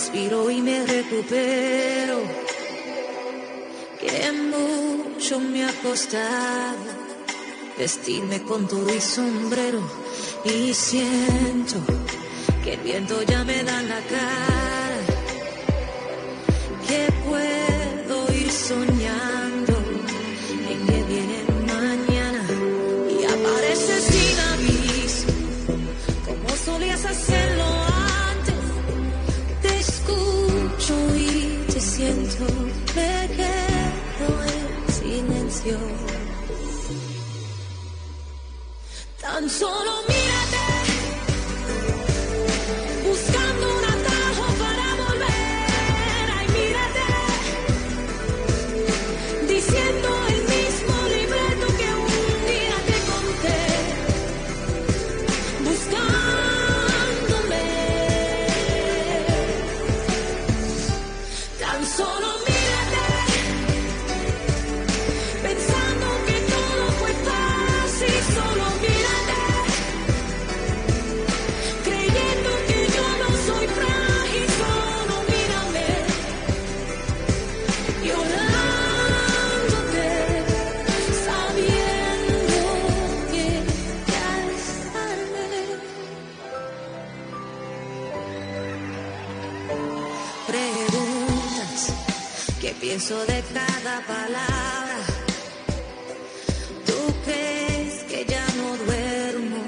respiro y me recupero. Que mucho me ha costado vestirme con todo y sombrero y siento que el viento ya me da la cara, que puedo ir soñando Tan solo mírate, Preguntas que pienso de cada palabra. ¿Tú crees que ya no duermo?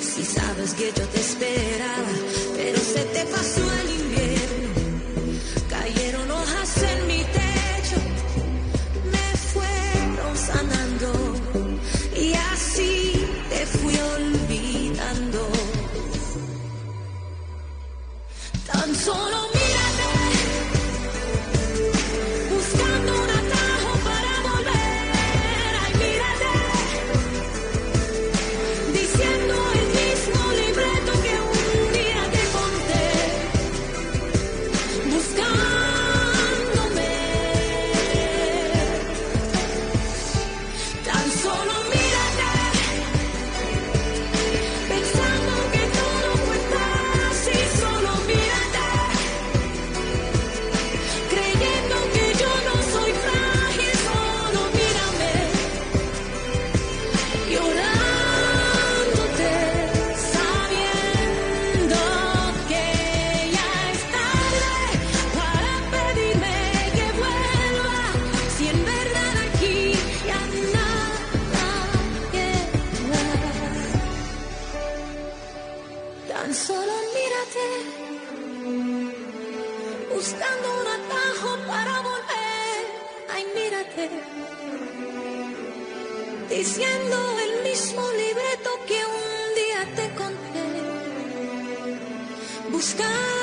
Si sabes que yo te esperaba, pero se te pasó el invierno. Cayeron hojas en mi techo, me fueron sanando y así te fui olvidando. Tan solo Tan solo mírate, buscando un atajo para volver. Ay, mírate, diciendo el mismo libreto que un día te conté, buscándome.